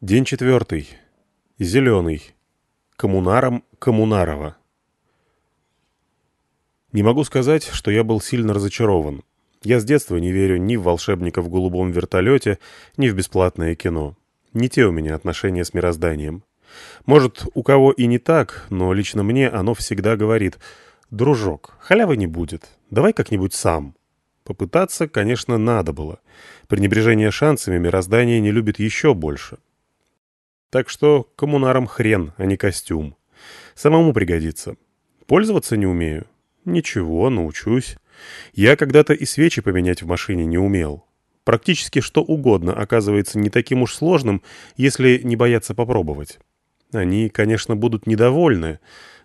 День четвертый. Зеленый. Коммунаром Коммунарова. Не могу сказать, что я был сильно разочарован. Я с детства не верю ни в волшебника в голубом вертолете, ни в бесплатное кино. Не те у меня отношения с мирозданием. Может, у кого и не так, но лично мне оно всегда говорит «Дружок, халявы не будет, давай как-нибудь сам». Попытаться, конечно, надо было. Пренебрежение шансами мироздание не любит еще больше. Так что коммунарам хрен, а не костюм. Самому пригодится. Пользоваться не умею. Ничего, научусь. Я когда-то и свечи поменять в машине не умел. Практически что угодно оказывается не таким уж сложным, если не бояться попробовать. Они, конечно, будут недовольны,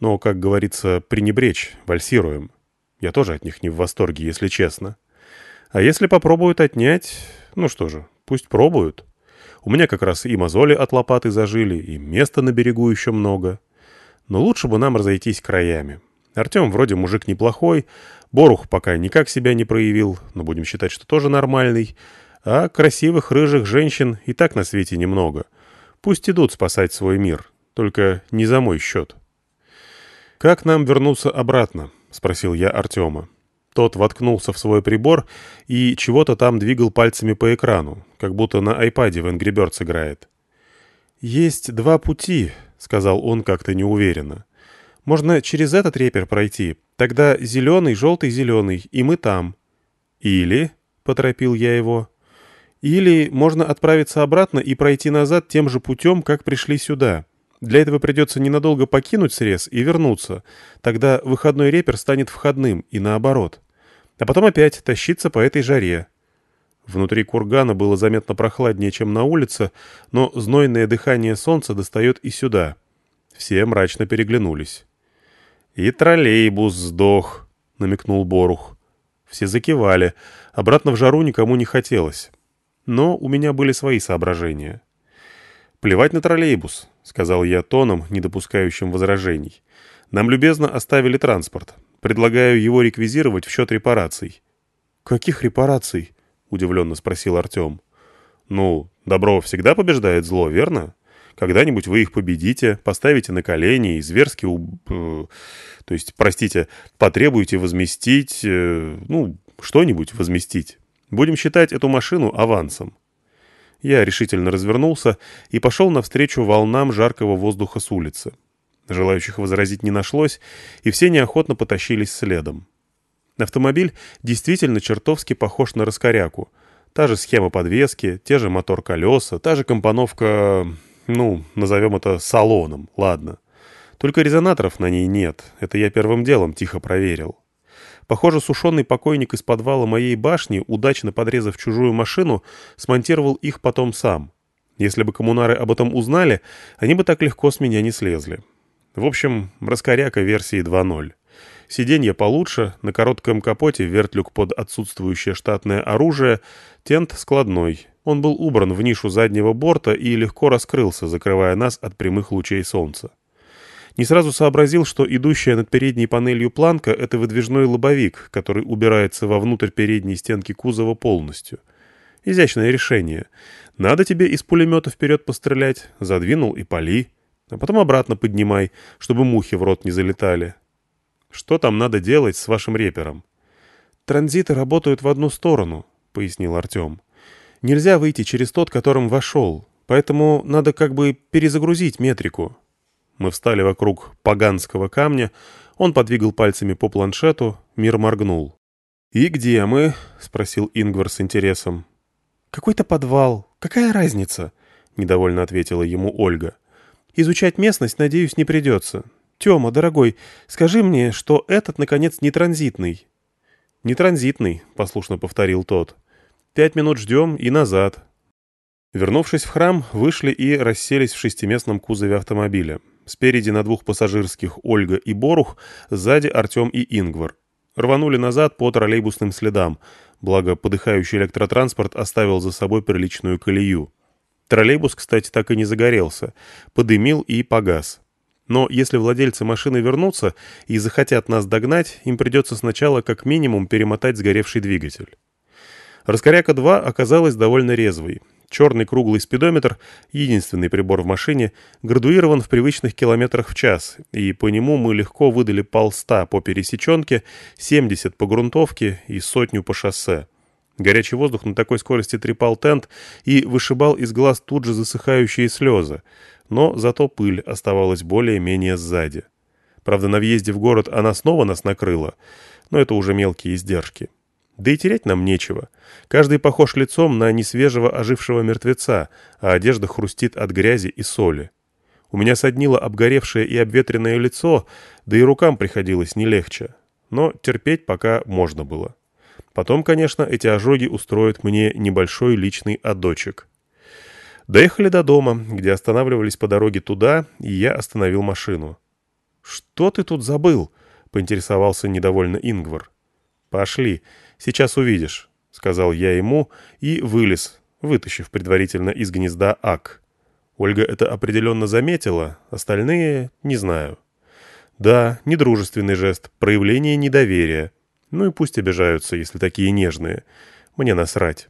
но, как говорится, пренебречь, вальсируем. Я тоже от них не в восторге, если честно. А если попробуют отнять, ну что же, пусть пробуют. У меня как раз и мозоли от лопаты зажили, и места на берегу еще много. Но лучше бы нам разойтись краями. Артем вроде мужик неплохой, Борух пока никак себя не проявил, но будем считать, что тоже нормальный. А красивых рыжих женщин и так на свете немного. Пусть идут спасать свой мир, только не за мой счет. «Как нам вернуться обратно?» — спросил я Артема. Тот воткнулся в свой прибор и чего-то там двигал пальцами по экрану, как будто на айпаде в Angry Birds играет. «Есть два пути», — сказал он как-то неуверенно. «Можно через этот репер пройти. Тогда зеленый, желтый, зеленый, и мы там». «Или», — поторопил я его, — «или можно отправиться обратно и пройти назад тем же путем, как пришли сюда». Для этого придется ненадолго покинуть срез и вернуться. Тогда выходной репер станет входным, и наоборот а потом опять тащиться по этой жаре. Внутри кургана было заметно прохладнее, чем на улице, но знойное дыхание солнца достает и сюда. Все мрачно переглянулись. «И троллейбус сдох», — намекнул Борух. Все закивали. Обратно в жару никому не хотелось. Но у меня были свои соображения. «Плевать на троллейбус», — сказал я тоном, не допускающим возражений. «Нам любезно оставили транспорт. Предлагаю его реквизировать в счет репараций». «Каких репараций?» — удивленно спросил Артем. «Ну, добро всегда побеждает зло, верно? Когда-нибудь вы их победите, поставите на колени и зверски... Уб... Э, то есть, простите, потребуете возместить... Э, ну, что-нибудь возместить. Будем считать эту машину авансом». Я решительно развернулся и пошел навстречу волнам жаркого воздуха с улицы. Желающих возразить не нашлось, и все неохотно потащились следом. Автомобиль действительно чертовски похож на раскоряку. Та же схема подвески, те же мотор-колеса, та же компоновка, ну, назовем это салоном, ладно. Только резонаторов на ней нет, это я первым делом тихо проверил. Похоже, сушеный покойник из подвала моей башни, удачно подрезав чужую машину, смонтировал их потом сам. Если бы коммунары об этом узнали, они бы так легко с меня не слезли. В общем, раскоряка версии 2.0. Сиденье получше, на коротком капоте вертлюк под отсутствующее штатное оружие, тент складной. Он был убран в нишу заднего борта и легко раскрылся, закрывая нас от прямых лучей солнца. Не сразу сообразил, что идущая над передней панелью планка — это выдвижной лобовик, который убирается вовнутрь передней стенки кузова полностью. Изящное решение. Надо тебе из пулемета вперед пострелять, задвинул и пали а потом обратно поднимай, чтобы мухи в рот не залетали. Что там надо делать с вашим репером? Транзиты работают в одну сторону, пояснил Артем. Нельзя выйти через тот, которым вошел, поэтому надо как бы перезагрузить метрику. Мы встали вокруг поганского камня, он подвигал пальцами по планшету, мир моргнул. «И где мы?» — спросил Ингвар с интересом. «Какой-то подвал. Какая разница?» — недовольно ответила ему Ольга. Изучать местность, надеюсь, не придется. Тёма, дорогой, скажи мне, что этот, наконец, не транзитный». «Не транзитный», — послушно повторил тот. «Пять минут ждем и назад». Вернувшись в храм, вышли и расселись в шестиместном кузове автомобиля. Спереди на двух пассажирских Ольга и Борух, сзади Артем и Ингвар. Рванули назад по троллейбусным следам, благо подыхающий электротранспорт оставил за собой приличную колею. Троллейбус, кстати, так и не загорелся. Подымил и погас. Но если владельцы машины вернутся и захотят нас догнать, им придется сначала как минимум перемотать сгоревший двигатель. Раскоряка-2 оказалась довольно резвой. Черный круглый спидометр, единственный прибор в машине, градуирован в привычных километрах в час, и по нему мы легко выдали полста по пересеченке, 70 по грунтовке и сотню по шоссе. Горячий воздух на такой скорости трепал тент и вышибал из глаз тут же засыхающие слезы, но зато пыль оставалась более-менее сзади. Правда, на въезде в город она снова нас накрыла, но это уже мелкие издержки. Да и терять нам нечего. Каждый похож лицом на несвежего ожившего мертвеца, а одежда хрустит от грязи и соли. У меня соднило обгоревшее и обветренное лицо, да и рукам приходилось не легче. Но терпеть пока можно было. Потом, конечно, эти ожоги устроят мне небольшой личный отдочек. Доехали до дома, где останавливались по дороге туда, и я остановил машину. «Что ты тут забыл?» — поинтересовался недовольно Ингвар. «Пошли, сейчас увидишь», — сказал я ему и вылез, вытащив предварительно из гнезда ак. Ольга это определенно заметила, остальные — не знаю. Да, недружественный жест, проявление недоверия. Ну и пусть обижаются, если такие нежные. Мне насрать.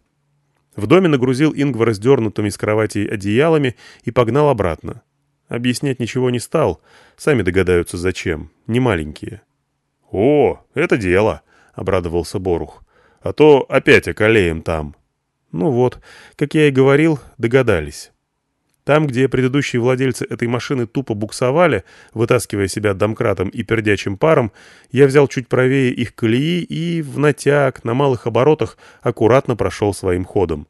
В доме нагрузил Ингва раздернутыми с кровати одеялами и погнал обратно. Объяснять ничего не стал, сами догадаются зачем, не маленькие. «О, это дело!» обрадовался Борух. «А то опять околеем там». Ну вот, как я и говорил, догадались. Там, где предыдущие владельцы этой машины тупо буксовали, вытаскивая себя домкратом и пердячим паром, я взял чуть правее их колеи и в натяг, на малых оборотах, аккуратно прошел своим ходом.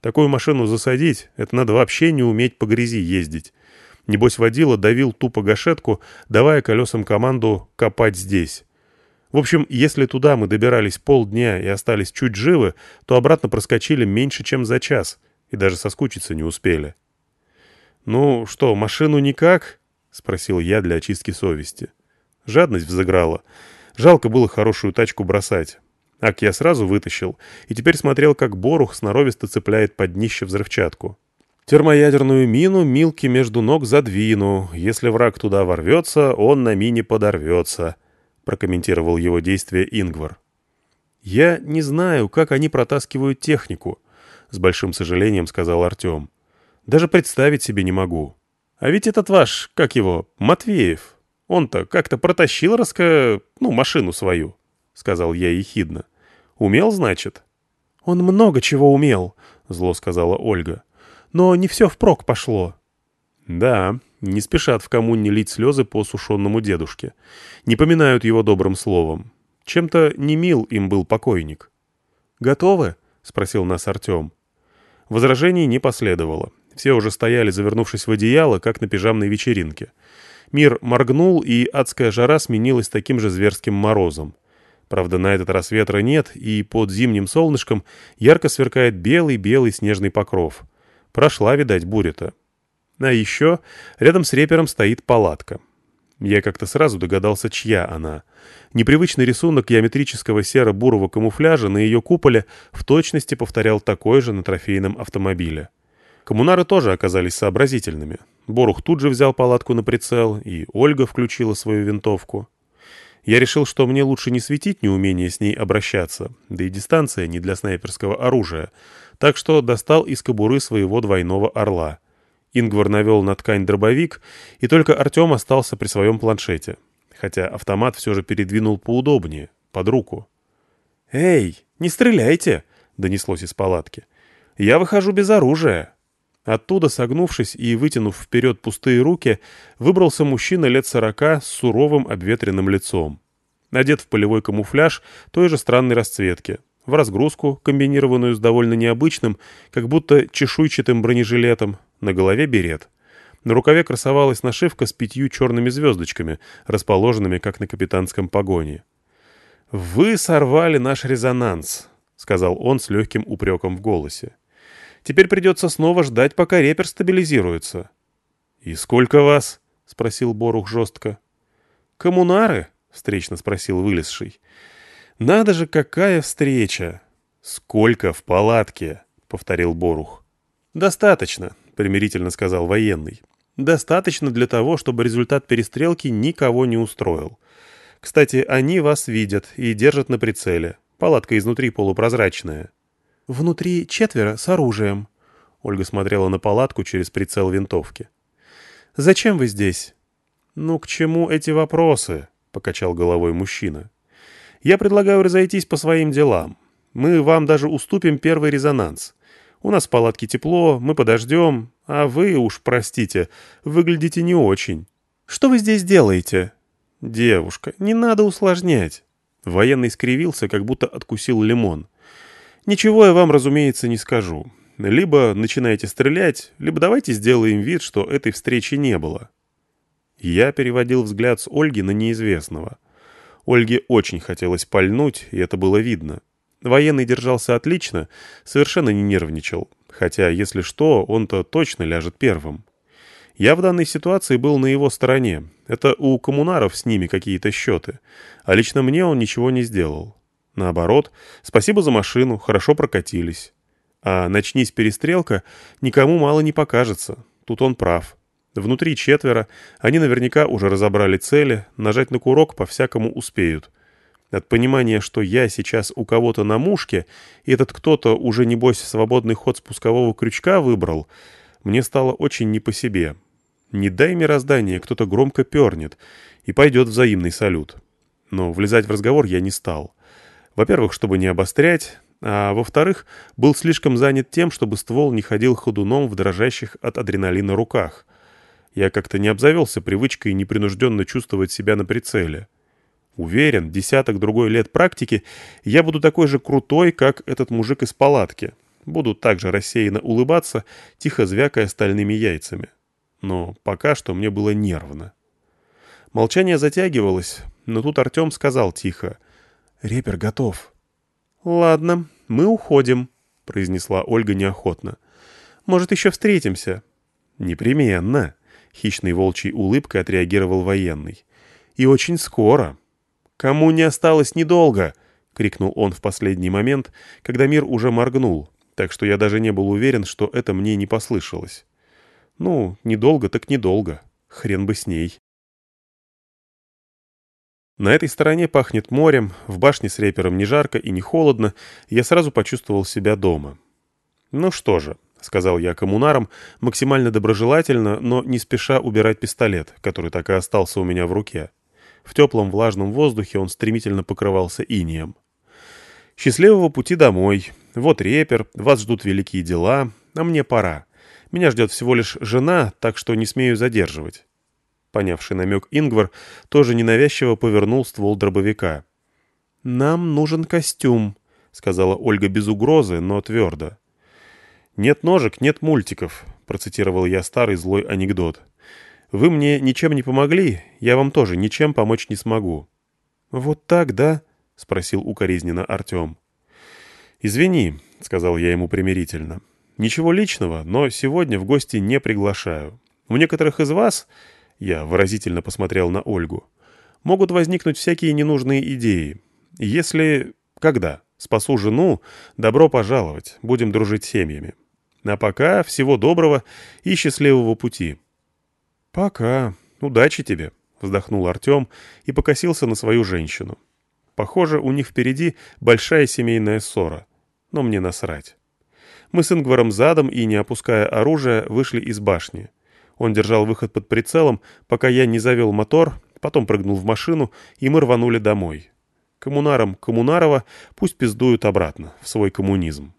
Такую машину засадить — это надо вообще не уметь по грязи ездить. Небось водила давил тупо гашетку, давая колесам команду «копать здесь». В общем, если туда мы добирались полдня и остались чуть живы, то обратно проскочили меньше, чем за час, и даже соскучиться не успели. «Ну что, машину никак?» — спросил я для очистки совести. Жадность взыграла. Жалко было хорошую тачку бросать. Ак я сразу вытащил, и теперь смотрел, как Борух сноровисто цепляет под днище взрывчатку. Термоядерную мину Милки между ног задвину. Если враг туда ворвется, он на мине подорвется прокомментировал его действия Ингвар. «Я не знаю, как они протаскивают технику», — с большим сожалением сказал Артем. «Даже представить себе не могу. А ведь этот ваш, как его, Матвеев, он-то как-то протащил раска... ну, машину свою», — сказал я ехидно. «Умел, значит?» «Он много чего умел», — зло сказала Ольга. «Но не все впрок пошло». «Да, не спешат в коммуне лить слезы по сушенному дедушке. Не поминают его добрым словом. Чем-то не мил им был покойник. «Готовы?» — спросил нас Артем. Возражений не последовало. Все уже стояли, завернувшись в одеяло, как на пижамной вечеринке. Мир моргнул, и адская жара сменилась таким же зверским морозом. Правда, на этот раз ветра нет, и под зимним солнышком ярко сверкает белый-белый снежный покров. Прошла, видать, буря-то. А еще рядом с репером стоит палатка. Я как-то сразу догадался, чья она. Непривычный рисунок геометрического серо-бурого камуфляжа на ее куполе в точности повторял такой же на трофейном автомобиле. Коммунары тоже оказались сообразительными. Борух тут же взял палатку на прицел, и Ольга включила свою винтовку. Я решил, что мне лучше не светить неумение с ней обращаться, да и дистанция не для снайперского оружия, так что достал из кобуры своего двойного орла — Ингвар навел на ткань дробовик, и только Артем остался при своем планшете. Хотя автомат все же передвинул поудобнее, под руку. «Эй, не стреляйте!» — донеслось из палатки. «Я выхожу без оружия». Оттуда, согнувшись и вытянув вперед пустые руки, выбрался мужчина лет сорока с суровым обветренным лицом. Одет в полевой камуфляж той же странной расцветки, в разгрузку, комбинированную с довольно необычным, как будто чешуйчатым бронежилетом, на голове берет. На рукаве красовалась нашивка с пятью черными звездочками, расположенными, как на капитанском погоне. «Вы сорвали наш резонанс», — сказал он с легким упреком в голосе. «Теперь придется снова ждать, пока репер стабилизируется». «И сколько вас?» — спросил Борух жестко. «Коммунары?» — встречно спросил вылезший. «Надо же, какая встреча!» «Сколько в палатке?» — повторил Борух. «Достаточно», — примирительно сказал военный. «Достаточно для того, чтобы результат перестрелки никого не устроил. Кстати, они вас видят и держат на прицеле. Палатка изнутри полупрозрачная». «Внутри четверо с оружием». Ольга смотрела на палатку через прицел винтовки. «Зачем вы здесь?» «Ну, к чему эти вопросы?» — покачал головой мужчина. «Я предлагаю разойтись по своим делам. Мы вам даже уступим первый резонанс. У нас в палатке тепло, мы подождем, а вы, уж простите, выглядите не очень. Что вы здесь делаете?» «Девушка, не надо усложнять». Военный скривился, как будто откусил лимон. «Ничего я вам, разумеется, не скажу. Либо начинаете стрелять, либо давайте сделаем вид, что этой встречи не было». Я переводил взгляд с Ольги на неизвестного. Ольге очень хотелось пальнуть, и это было видно. Военный держался отлично, совершенно не нервничал. Хотя, если что, он-то точно ляжет первым. Я в данной ситуации был на его стороне. Это у коммунаров с ними какие-то счеты. А лично мне он ничего не сделал. Наоборот, спасибо за машину, хорошо прокатились. А начнись перестрелка, никому мало не покажется. Тут он прав. Внутри четверо, они наверняка уже разобрали цели, нажать на курок по-всякому успеют. От понимания, что я сейчас у кого-то на мушке, и этот кто-то уже, небось, свободный ход спускового крючка выбрал, мне стало очень не по себе. Не дай мироздание, кто-то громко пернет, и пойдет взаимный салют. Но влезать в разговор я не стал. Во-первых, чтобы не обострять, а во-вторых, был слишком занят тем, чтобы ствол не ходил ходуном в дрожащих от адреналина руках. Я как-то не обзавелся привычкой непринужденно чувствовать себя на прицеле. Уверен, десяток другой лет практики, я буду такой же крутой, как этот мужик из палатки. Буду также рассеянно улыбаться, тихо звякая стальными яйцами но пока что мне было нервно. Молчание затягивалось, но тут Артем сказал тихо. «Репер готов». «Ладно, мы уходим», — произнесла Ольга неохотно. «Может, еще встретимся?» «Непременно», — хищной волчьей улыбкой отреагировал военный. «И очень скоро». «Кому не осталось недолго!» — крикнул он в последний момент, когда мир уже моргнул, так что я даже не был уверен, что это мне не послышалось. Ну, недолго так недолго. Хрен бы с ней. На этой стороне пахнет морем, в башне с репером не жарко и не холодно, я сразу почувствовал себя дома. «Ну что же», — сказал я коммунарам, максимально доброжелательно, но не спеша убирать пистолет, который так и остался у меня в руке. В теплом влажном воздухе он стремительно покрывался инием. «Счастливого пути домой. Вот репер, вас ждут великие дела, а мне пора. Меня ждет всего лишь жена, так что не смею задерживать». Понявший намек Ингвар тоже ненавязчиво повернул ствол дробовика. «Нам нужен костюм», — сказала Ольга без угрозы, но твердо. «Нет ножек, нет мультиков», — процитировал я старый злой анекдот. «Вы мне ничем не помогли, я вам тоже ничем помочь не смогу». «Вот так, да?» — спросил укоризненно Артем. «Извини», — сказал я ему примирительно. Ничего личного, но сегодня в гости не приглашаю. У некоторых из вас, я выразительно посмотрел на Ольгу, могут возникнуть всякие ненужные идеи. Если... когда? Спасу жену, добро пожаловать, будем дружить семьями. А пока всего доброго и счастливого пути. Пока. Удачи тебе, вздохнул Артем и покосился на свою женщину. Похоже, у них впереди большая семейная ссора. Но мне насрать. Мы с Ингваром задом и, не опуская оружия, вышли из башни. Он держал выход под прицелом, пока я не завел мотор, потом прыгнул в машину, и мы рванули домой. Коммунарам Коммунарова пусть пиздуют обратно, в свой коммунизм.